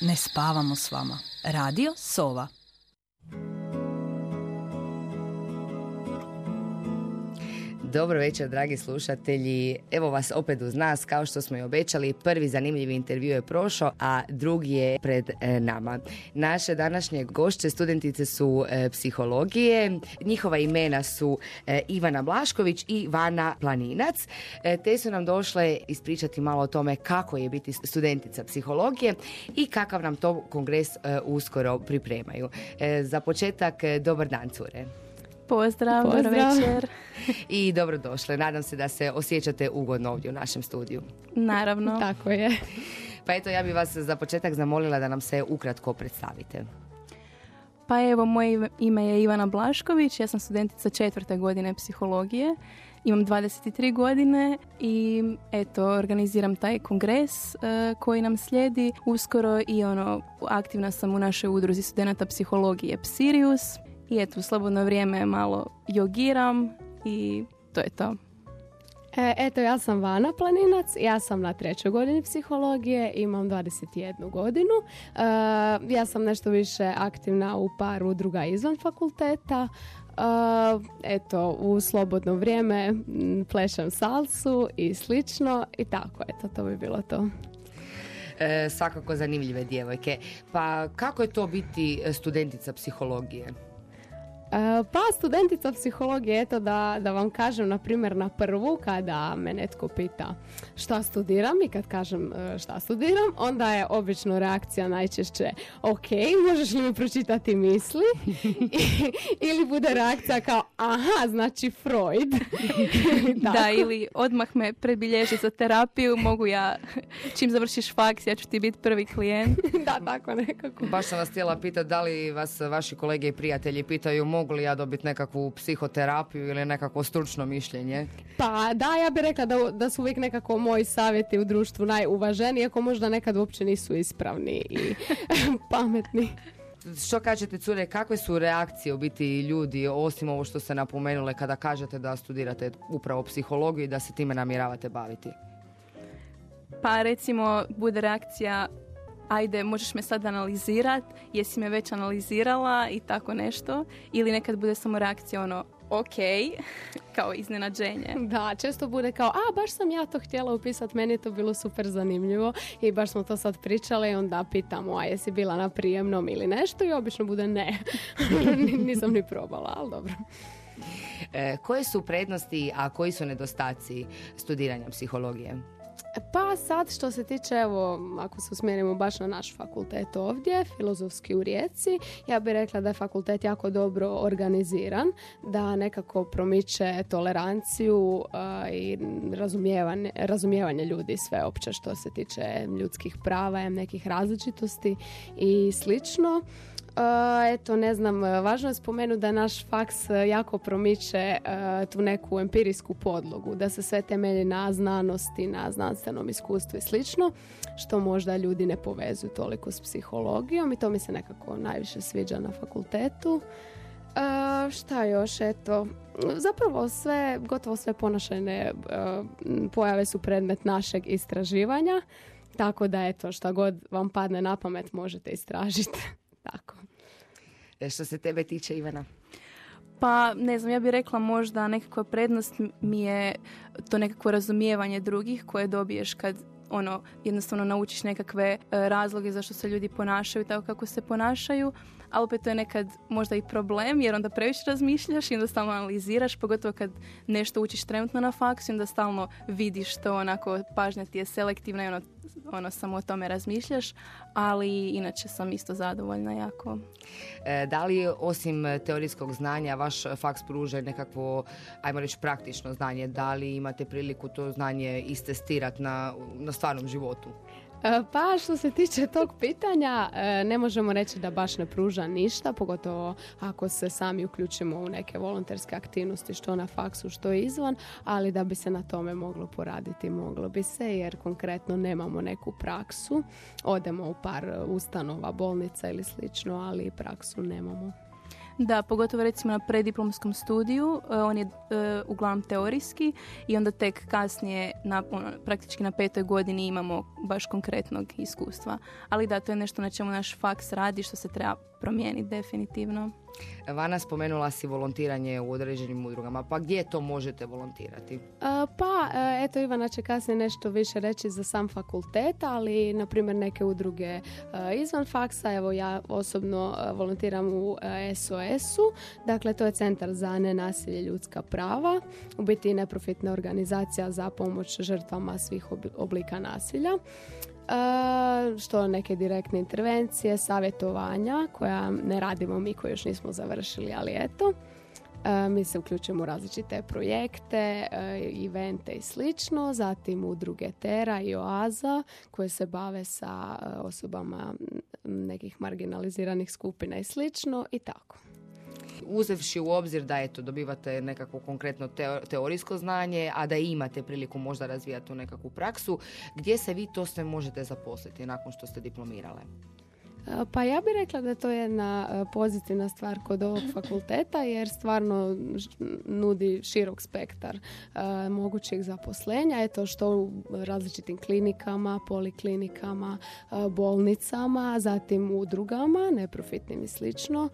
Ne spavamo s vama. Radio Sova. Dobro večer, dragi slušatelji. Evo vas opet uz nas, kao što smo i obećali. Prvi zanimljivi intervju je prošao, a drugi je pred e, nama. Naše današnje gošće, studentice su e, psihologije. Njihova imena su e, Ivana Blašković i Vana Planinac. te su nam došle ispričati malo o tome kako je biti studentica psihologije i kakav nam to kongres uskoro pripremaju. za početak, dobar dan, cure. Pozdrav, Pozdrav. večer. I dobrodošle. Nadam se da se osjećate ugodno ovdje u našem studiju. Naravno. Tako je. Pa eto, ja bih vas za početak zamolila da nam se ukratko predstavite. Pa evo, moje ime je Ivana Blašković, ja sam studentica četvrte godine psihologije. Imam 23 godine i eto, organiziram taj kongres uh, koji nam slijedi uskoro i ono, aktivna sam u našoj udruzi studenta psihologije Psirius i eto, u slobodno vrijeme malo jogiram i to je to. E, eto, ja sam Vana Planinac, ja sam na trećoj godini psihologije, imam 21 godinu. E, ja sam nešto više aktivna u par udruga izvan fakulteta. E, eto, u slobodno vrijeme plešem salsu i slično i tako, eto, to bi bilo to. E, svakako zanimljive djevojke. Pa kako je to biti studentica psihologije? E, pa studentica psihologije, eto da, da vam kažem na primjer na prvu kada me netko pita šta studiram i kad kažem e, šta studiram, onda je obično reakcija najčešće ok, možeš li mi pročitati misli? ili bude reakcija kao aha, znači Freud. da, ili odmah me prebilježi za terapiju, mogu ja, čim završiš faks, ja ću ti biti prvi klijent. da, tako nekako. Baš sam vas htjela pitati da li vas vaši kolege i prijatelji pitaju mogu li ja dobiti nekakvu psihoterapiju ili nekakvo stručno mišljenje? Pa da, ja bih rekla da, da su uvijek nekako moji savjeti u društvu najuvaženiji, iako možda nekad uopće nisu ispravni i pametni. Što kažete, cure, kakve su reakcije u biti ljudi, osim ovo što ste napomenule, kada kažete da studirate upravo psihologiju i da se time namjeravate baviti? Pa recimo, bude reakcija ajde, možeš me sad analizirat, jesi me već analizirala i tako nešto. Ili nekad bude samo reakcija ono, ok, kao iznenađenje. Da, često bude kao, a baš sam ja to htjela upisati, meni je to bilo super zanimljivo i baš smo to sad pričali i onda pitamo, a jesi bila na prijemnom ili nešto i obično bude ne. Nisam ni probala, ali dobro. E, koje su prednosti, a koji su nedostaci studiranja psihologije? Pa sad što se tiče, evo, ako se usmjerimo baš na naš fakultet ovdje, filozofski u Rijeci, ja bih rekla da je fakultet jako dobro organiziran, da nekako promiče toleranciju i razumijevanje, razumijevanje ljudi sve opće što se tiče ljudskih prava, nekih različitosti i slično. Eto, ne znam, važno je spomenuti da naš faks e, jako promiče e, tu neku empirijsku podlogu, da se sve temelji na znanosti, na znanstvenom iskustvu i slično, što možda ljudi ne povezuju toliko s psihologijom i to mi se nekako najviše sviđa na fakultetu. Šta još, eto, zapravo sve, gotovo sve ponašajne pojave su predmet našeg istraživanja, tako da eto, šta god vam padne na pamet možete istražiti. Tako. E, što se tebe tiče, Ivana? Pa, ne znam, ja bih rekla možda nekakva prednost mi je to nekakvo razumijevanje drugih koje dobiješ kad ono, jednostavno naučiš nekakve e, razloge zašto se ljudi ponašaju tako kako se ponašaju, a opet to je nekad možda i problem jer onda previše razmišljaš i onda stalno analiziraš, pogotovo kad nešto učiš trenutno na faksu i onda stalno vidiš to onako pažnja ti je selektivna i ono, ono samo o tome razmišljaš, ali inače sam isto zadovoljna jako. E, da li osim teorijskog znanja vaš faks pruža nekakvo, ajmo reći praktično znanje, da li imate priliku to znanje istestirati na, na stvarnom životu? E, pa što se tiče tog pitanja, e, ne možemo reći da baš ne pruža ništa, pogotovo ako se sami uključimo u neke volonterske aktivnosti što na faksu, što izvan, ali da bi se na tome moglo poraditi, moglo bi se jer konkretno nemamo neku praksu. Odemo u par ustanova, bolnica ili slično, ali praksu nemamo. Da, pogotovo recimo na prediplomskom studiju, e, on je e, uglavnom teorijski i onda tek kasnije, na, ono, praktički na petoj godini imamo baš konkretnog iskustva. Ali da, to je nešto na čemu naš faks radi što se treba promijeniti definitivno. Vana spomenula si volontiranje u određenim udrugama, pa gdje to možete volontirati? pa, e, eto Ivana će kasnije nešto više reći za sam fakultet, ali na primjer neke udruge e, izvan faksa, evo ja osobno e, volontiram u SOS-u, dakle to je Centar za nenasilje ljudska prava, u biti neprofitna organizacija za pomoć žrtvama svih oblika nasilja što neke direktne intervencije, savjetovanja koja ne radimo mi koji još nismo završili, ali eto. Mi se uključujemo u različite projekte, evente i slično, zatim udruge Tera i Oaza koje se bave sa osobama nekih marginaliziranih skupina i slično i tako uzevši u obzir da eto dobivate nekako konkretno teorijsko znanje, a da imate priliku možda razvijati tu nekakvu praksu, gdje se vi to sve možete zaposliti nakon što ste diplomirale? E, pa ja bih rekla da to je jedna e, pozitivna stvar kod ovog fakulteta jer stvarno nudi širok spektar e, mogućih zaposlenja. Eto što u različitim klinikama, poliklinikama, bolnicama, zatim udrugama, neprofitnim i slično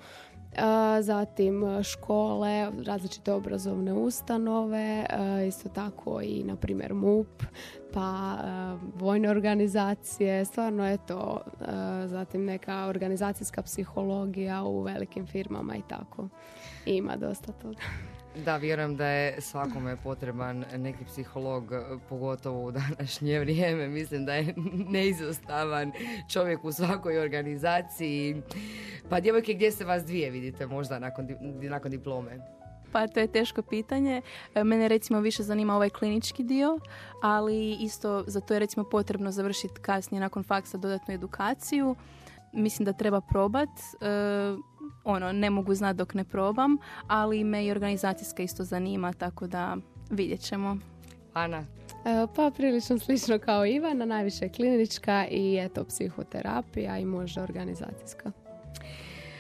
zatim e, škole, različite obrazovne ustanove, e, isto tako i na primjer MUP, pa e, vojne organizacije, stvarno je to zatim neka organizacijska psihologija u velikim firmama i tako. Ima dosta toga. Da, vjerujem da je svakome potreban neki psiholog, pogotovo u današnje vrijeme. Mislim da je neizostavan čovjek u svakoj organizaciji. Pa djevojke, gdje se vas dvije vidite možda nakon, nakon diplome? Pa to je teško pitanje. E, mene recimo više zanima ovaj klinički dio, ali isto za to je recimo potrebno završiti kasnije nakon faksa dodatnu edukaciju. Mislim da treba probat. E, ono, ne mogu znati dok ne probam, ali me i organizacijska isto zanima, tako da vidjet ćemo. Ana? E, pa prilično slično kao Ivana, najviše klinička i eto psihoterapija i možda organizacijska.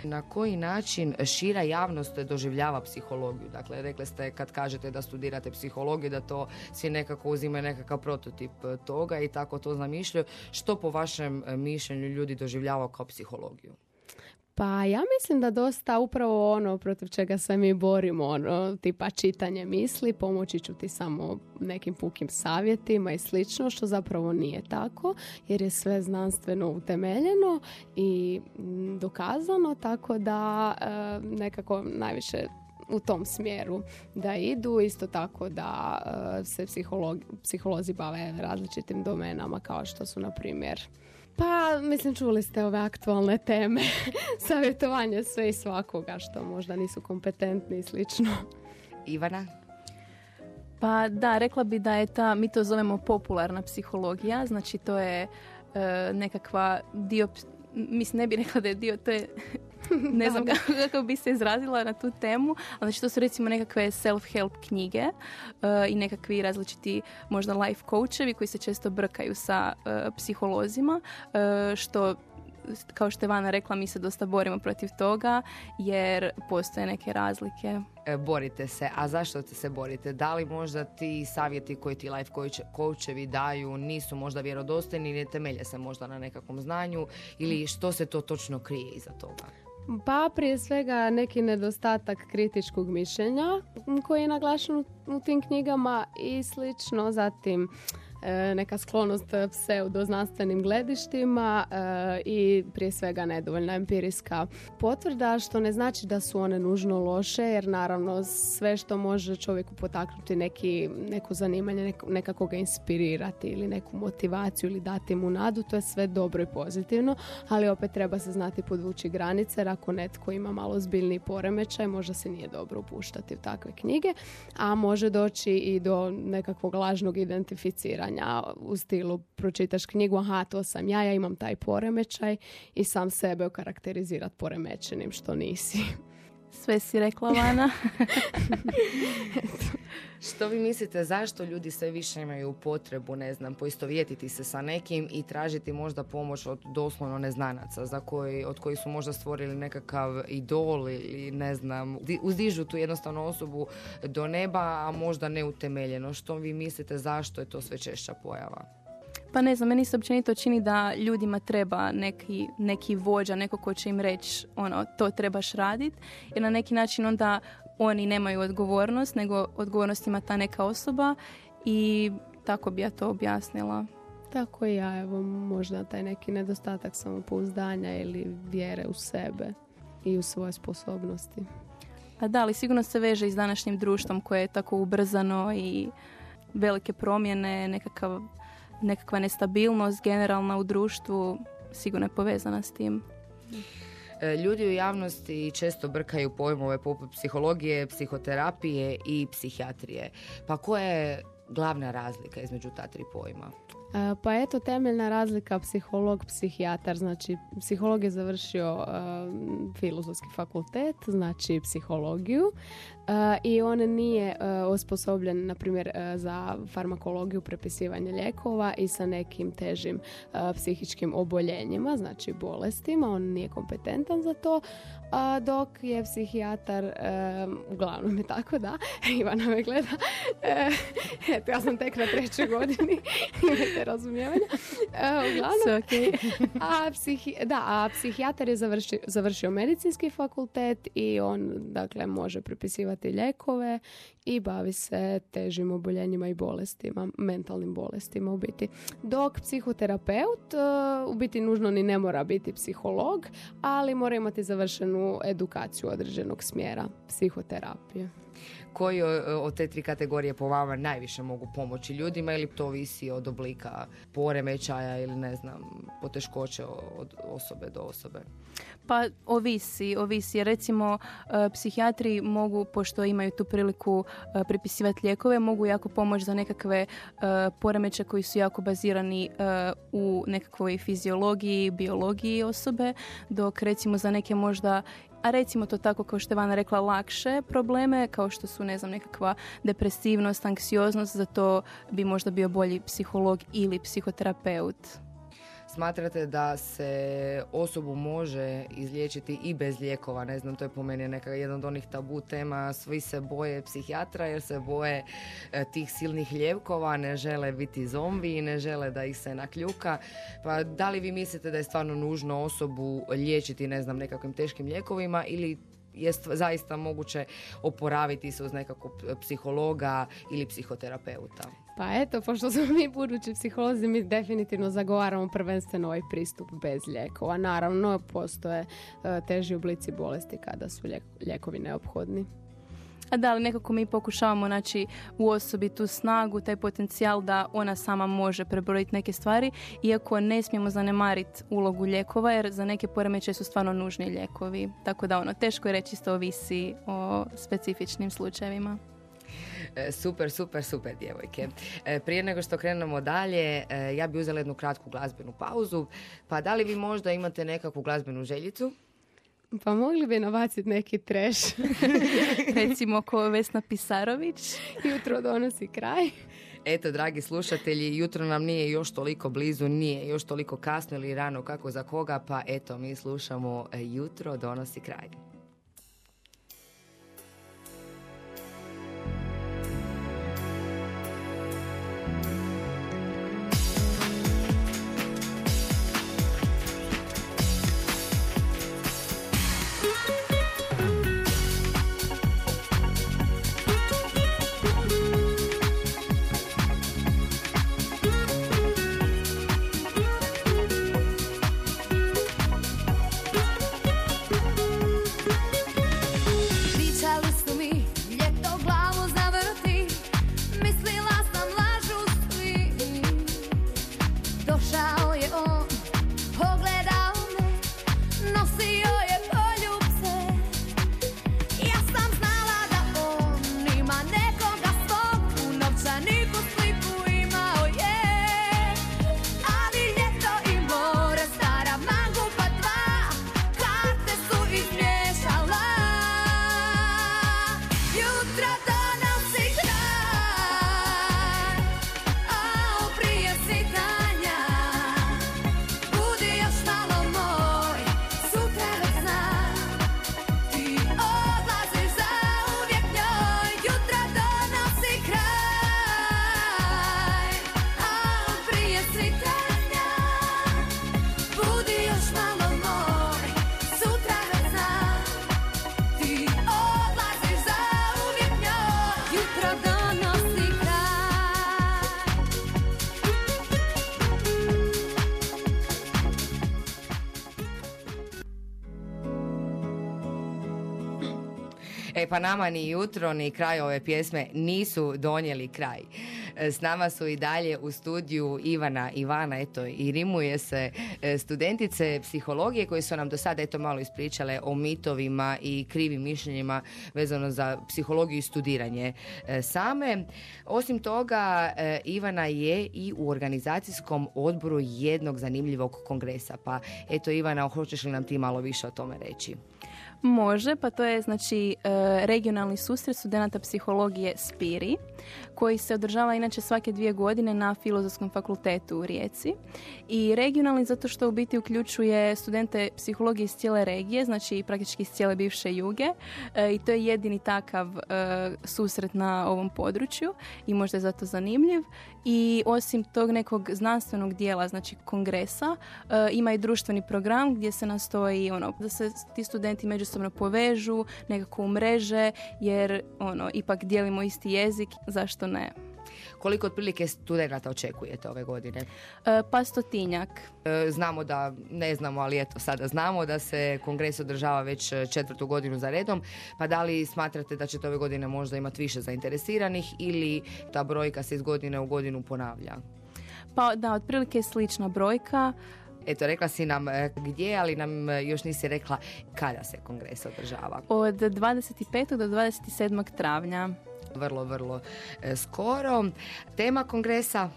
Na koji način šira javnost doživljava psihologiju? Dakle, rekli ste kad kažete da studirate psihologiju, da to svi nekako uzimaju nekakav prototip toga i tako to zamišljaju. Što po vašem mišljenju ljudi doživljavaju kao psihologiju? Pa ja mislim da dosta upravo ono protiv čega se mi borimo, ono, tipa čitanje misli, pomoći ću ti samo nekim pukim savjetima i slično, što zapravo nije tako, jer je sve znanstveno utemeljeno i mm, dokazano, tako da e, nekako najviše u tom smjeru da idu, isto tako da e, se psiholozi bave različitim domenama kao što su na primjer pa, mislim, čuli ste ove aktualne teme. Savjetovanje sve i svakoga što možda nisu kompetentni i slično. Ivana? Pa da, rekla bi da je ta, mi to zovemo popularna psihologija, znači to je e, nekakva dio, mislim ne bi rekla da je dio, to je ne znam kako, bi se izrazila na tu temu, ali znači to su recimo nekakve self-help knjige uh, i nekakvi različiti možda life coachevi koji se često brkaju sa uh, psiholozima, uh, što kao što je Vana rekla, mi se dosta borimo protiv toga jer postoje neke razlike. E, borite se, a zašto se borite? Da li možda ti savjeti koji ti life coachevi daju nisu možda vjerodostojni, ne temelje se možda na nekakvom znanju ili što se to točno krije iza toga? Pa prije svega neki nedostatak kritičkog mišljenja koji je naglašen u tim knjigama i slično. Zatim neka sklonost pseudoznanstvenim gledištima e, i prije svega nedovoljna empirijska potvrda, što ne znači da su one nužno loše, jer naravno sve što može čovjeku potaknuti neki, neko zanimanje, nekako ga inspirirati ili neku motivaciju ili dati mu nadu, to je sve dobro i pozitivno, ali opet treba se znati podvući granice, jer ako netko ima malo zbiljni poremećaj, možda se nije dobro upuštati u takve knjige, a može doći i do nekakvog lažnog identificiranja u stilu pročitaš knjigu, aha, to sam ja, ja imam taj poremećaj i sam sebe okarakterizirati poremećenim što nisi. Sve si rekla, Vana. Što vi mislite zašto ljudi sve više imaju potrebu, ne znam, poistovjetiti se sa nekim i tražiti možda pomoć od doslovno neznanaca za koji, od kojih su možda stvorili nekakav idol ili ne znam, uzdižu tu jednostavnu osobu do neba, a možda neutemeljeno. Što vi mislite zašto je to sve češća pojava? Pa ne znam, meni se općenito čini da ljudima treba neki, neki vođa, neko ko će im reći ono, to trebaš raditi jer na neki način onda oni nemaju odgovornost, nego odgovornost ima ta neka osoba i tako bi ja to objasnila. Tako i ja, evo možda taj neki nedostatak samopouzdanja ili vjere u sebe i u svoje sposobnosti. A da, ali sigurno se veže i s današnjim društvom koje je tako ubrzano i velike promjene, nekakav, nekakva nestabilnost generalna u društvu sigurno je povezana s tim. E, ljudi u javnosti često brkaju pojmove poput psihologije, psihoterapije i psihijatrije. Pa koja je glavna razlika između ta tri pojma? E, pa eto temeljna razlika psiholog, psihijatar, znači psiholog je završio uh, filozofski fakultet, znači psihologiju, i on nije osposobljen, na primjer, za farmakologiju, prepisivanje lijekova i sa nekim težim psihičkim oboljenjima, znači bolestima. On nije kompetentan za to, a dok je psihijatar, uglavnom je tako da, Ivana me gleda, e, eto ja sam tek na trećoj godini, imate razumijevanja, e, uglavnom, a, psihi, da, a psihijatar je završio, završio medicinski fakultet i on, dakle, može prepisivati lijekove i bavi se težim oboljenjima i bolestima, mentalnim bolestima u biti. Dok psihoterapeut uh, u biti nužno ni ne mora biti psiholog, ali mora imati završenu edukaciju određenog smjera psihoterapije koji od te tri kategorije po vama najviše mogu pomoći ljudima ili to ovisi od oblika poremećaja ili ne znam poteškoće od osobe do osobe? Pa ovisi, ovisi. Recimo, e, psihijatri mogu, pošto imaju tu priliku e, pripisivati lijekove, mogu jako pomoći za nekakve e, poremeće koji su jako bazirani u nekakvoj fiziologiji, biologiji osobe, dok recimo za neke možda a recimo to tako kao što je Vana rekla lakše probleme kao što su ne znam nekakva depresivnost, anksioznost, za to bi možda bio bolji psiholog ili psihoterapeut. Smatrate da se osobu može izliječiti i bez lijekova, ne znam, to je po meni neka jedan od onih tabu tema, svi se boje psihijatra jer se boje e, tih silnih lijekova, ne žele biti zombi i ne žele da ih se nakljuka. Pa da li vi mislite da je stvarno nužno osobu liječiti, ne znam, nekakvim teškim lijekovima ili je zaista moguće oporaviti se uz nekakvog psihologa ili psihoterapeuta? Pa eto, pošto smo mi budući psiholozi, mi definitivno zagovaramo prvenstveno ovaj pristup bez lijekova. Naravno, postoje e, teži oblici bolesti kada su lijekovi neophodni. A da li nekako mi pokušavamo naći u osobi tu snagu, taj potencijal da ona sama može prebrojiti neke stvari, iako ne smijemo zanemariti ulogu lijekova, jer za neke poremećaje su stvarno nužni lijekovi. Tako da ono, teško je reći isto ovisi o specifičnim slučajevima. E, super, super, super djevojke. E, prije nego što krenemo dalje, e, ja bi uzela jednu kratku glazbenu pauzu. Pa da li vi možda imate nekakvu glazbenu željicu? Pa mogli bi nabaciti neki treš. Recimo ko Vesna Pisarović. Jutro donosi kraj. Eto, dragi slušatelji, jutro nam nije još toliko blizu, nije još toliko kasno ili rano kako za koga, pa eto, mi slušamo Jutro donosi kraj. Pa nama ni jutro ni kraj ove pjesme nisu donijeli kraj. E, s nama su i dalje u studiju Ivana Ivana, eto i rimuje se e, studentice psihologije koje su nam do sada eto malo ispričale o mitovima i krivim mišljenjima vezano za psihologiju i studiranje e, same. Osim toga, Ivana je i u organizacijskom odboru jednog zanimljivog kongresa. Pa eto Ivana, hoćeš li nam ti malo više o tome reći? Može, pa to je znači e, regionalni susret studenta psihologije Spiri koji se održava inače svake dvije godine na Filozofskom fakultetu u Rijeci. I regionalni zato što u biti uključuje studente psihologije iz cijele regije, znači praktički iz cijele bivše juge e, i to je jedini takav e, susret na ovom području i možda je zato zanimljiv. I osim tog nekog znanstvenog dijela, znači kongresa, ima i društveni program gdje se nastoji ono, da se ti studenti među međusobno povežu, nekako umreže, jer ono, ipak dijelimo isti jezik, zašto ne? Koliko otprilike studenata očekujete ove godine? E, pa stotinjak. E, znamo da, ne znamo, ali eto sada znamo da se kongres održava već četvrtu godinu za redom, pa da li smatrate da ćete ove godine možda imati više zainteresiranih ili ta brojka se iz godine u godinu ponavlja? Pa da, otprilike je slična brojka. Eto, rekla si nam e, gdje, ali nam e, još nisi rekla kada se kongres održava. Od 25. do 27. travnja. Vrlo, vrlo e, skoro. Tema kongresa?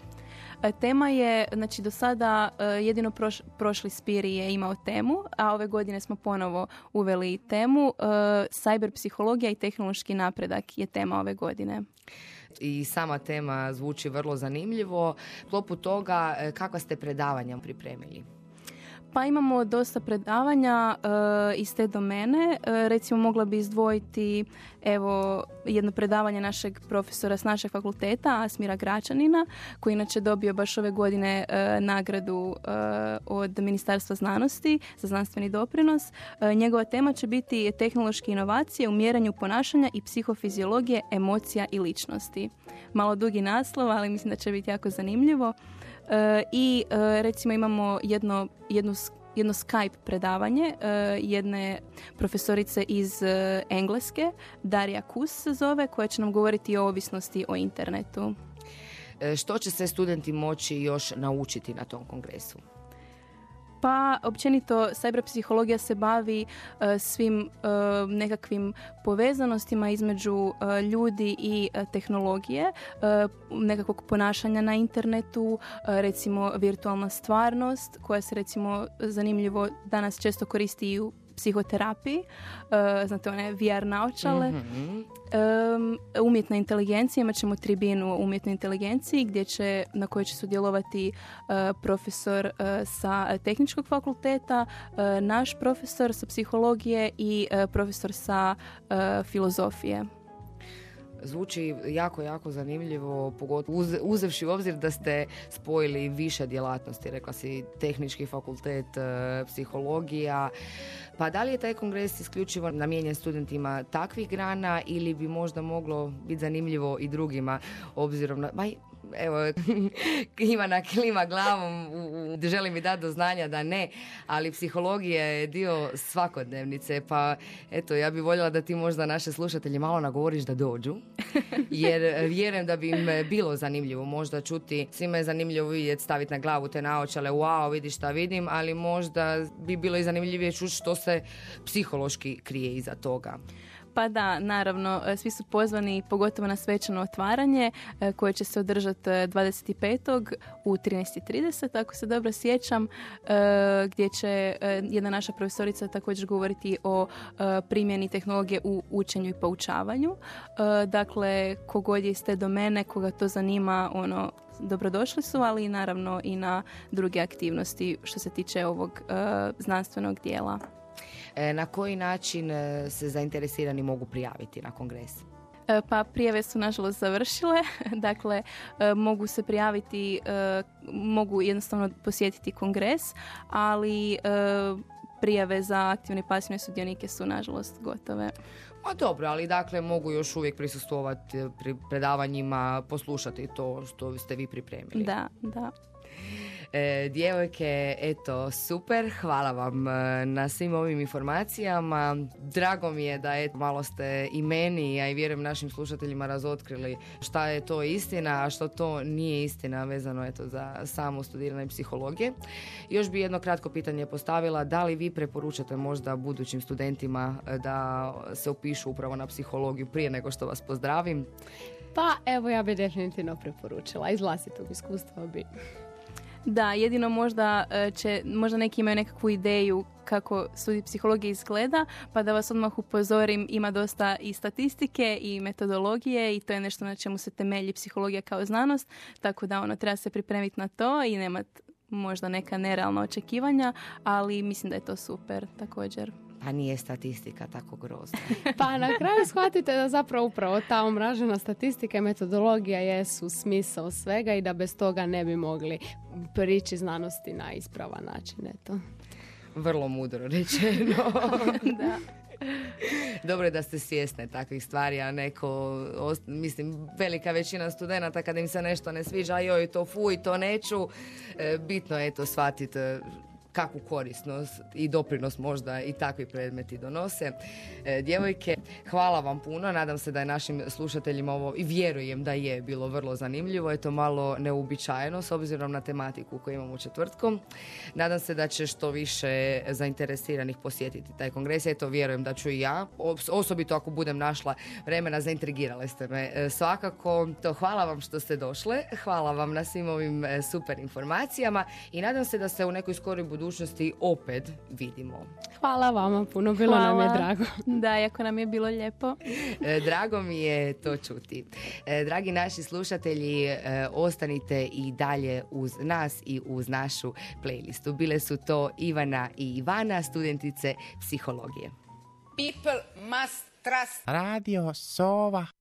Tema je, znači do sada jedino prošli Spiri je imao temu, a ove godine smo ponovo uveli temu. Cyber psihologija i tehnološki napredak je tema ove godine i sama tema zvuči vrlo zanimljivo. U toga kakva ste predavanja pripremili? Pa imamo dosta predavanja uh, iz te domene. Uh, recimo mogla bi izdvojiti evo jedno predavanje našeg profesora s našeg fakulteta, Asmira Gračanina, koji inače dobio baš ove godine uh, nagradu od Ministarstva znanosti za znanstveni doprinos. Njegova tema će biti tehnološke inovacije u mjerenju ponašanja i psihofiziologije emocija i ličnosti. Malo dugi naslov, ali mislim da će biti jako zanimljivo. E, i e, recimo imamo jedno, jednu jedno Skype predavanje e, jedne profesorice iz Engleske, Darija Kus se zove, koja će nam govoriti o ovisnosti o internetu. Što će se studenti moći još naučiti na tom kongresu? Pa općenito cyberpsihologija se bavi e, svim e, nekakvim povezanostima između e, ljudi i tehnologije, nekakvog ponašanja na internetu, recimo virtualna stvarnost koja se recimo zanimljivo danas često koristi i u psihoterapiji, uh, znate one VR naočale. mm umjetna inteligencija, imat ćemo tribinu o umjetnoj inteligenciji gdje će, na kojoj će sudjelovati uh, profesor uh, sa tehničkog fakulteta, naš profesor sa psihologije i profesor sa filozofije zvuči jako, jako zanimljivo, pogotovo uz, uzevši u obzir da ste spojili više djelatnosti, rekla si tehnički fakultet, e, psihologija, pa da li je taj kongres isključivo namijenjen studentima takvih grana ili bi možda moglo biti zanimljivo i drugima obzirom na, ma evo, Ivana klima glavom, želi mi dati do znanja da ne, ali psihologija je dio svakodnevnice, pa eto, ja bih voljela da ti možda naše slušatelje malo nagovoriš da dođu, jer vjerujem da bi im bilo zanimljivo možda čuti, svima je zanimljivo vidjeti, staviti na glavu te naočale, wow, vidi šta vidim, ali možda bi bilo i zanimljivije čuti što se psihološki krije iza toga. Pa da, naravno, e, svi su pozvani pogotovo na svečano otvaranje e, koje će se održati 25. E, u 13.30, ako se dobro sjećam, gdje će jedna naša profesorica također govoriti o primjeni tehnologije u učenju i poučavanju. Dakle, kogod je iz te domene, koga to zanima, ono, dobrodošli su, ali naravno i na druge aktivnosti što se tiče ovog znanstvenog dijela. E, na koji način e, se zainteresirani mogu prijaviti na kongres? E, pa prijave su nažalost završile, dakle mogu se prijaviti, mogu jednostavno posjetiti kongres, ali prijave za aktivne i pasivne sudionike su nažalost gotove. Ma dobro, ali dakle mogu još uvijek prisustvovati pri predavanjima, poslušati to što ste vi pripremili. Da, da. E, djevojke, eto, super, hvala vam e, na svim ovim informacijama. Drago mi je da eto, malo ste i meni, a i vjerujem našim slušateljima razotkrili šta je to istina, a što to nije istina vezano eto, za samo studiranje psihologije. Još bi jedno kratko pitanje postavila, da li vi preporučate možda budućim studentima e, da se upišu upravo na psihologiju prije nego što vas pozdravim? Pa evo ja bi definitivno preporučila, iz vlastitog iskustva bi. Da, jedino možda e, će, možda neki imaju nekakvu ideju kako studij psihologije izgleda, pa da vas odmah upozorim, ima dosta i statistike i metodologije i to je nešto na čemu se temelji psihologija kao znanost, tako da ono treba se pripremiti na to i nemat možda neka nerealna očekivanja, ali mislim da je to super također. A nije statistika tako grozna. pa na kraju shvatite da zapravo upravo ta omražena statistika i metodologija jesu smisao svega i da bez toga ne bi mogli prići znanosti na ispravan način. Eto. Vrlo mudro rečeno. da. Dobro je da ste svjesne takvih stvari, a neko, mislim, velika većina studenata kada im se nešto ne sviđa, joj to fuj, to neću, e, bitno je to shvatiti kakvu korisnost i doprinos možda i takvi predmeti donose. E, djevojke, hvala vam puno. Nadam se da je našim slušateljima ovo i vjerujem da je bilo vrlo zanimljivo. Je to malo neuobičajeno s obzirom na tematiku koju imamo četvrtkom. Nadam se da će što više zainteresiranih posjetiti taj kongres. Eto, vjerujem da ću i ja. Osobito ako budem našla vremena, zaintrigirale ste me. E, svakako, to hvala vam što ste došle. Hvala vam na svim ovim e, super informacijama i nadam se da se u nekoj skoroj budućnosti budućnosti opet vidimo. Hvala vama puno, bilo nam je drago. Da, jako nam je bilo lijepo. E, drago mi je to čuti. E, dragi naši slušatelji, e, ostanite i dalje uz nas i uz našu playlistu. Bile su to Ivana i Ivana, studentice psihologije. People must trust. Radio Sova.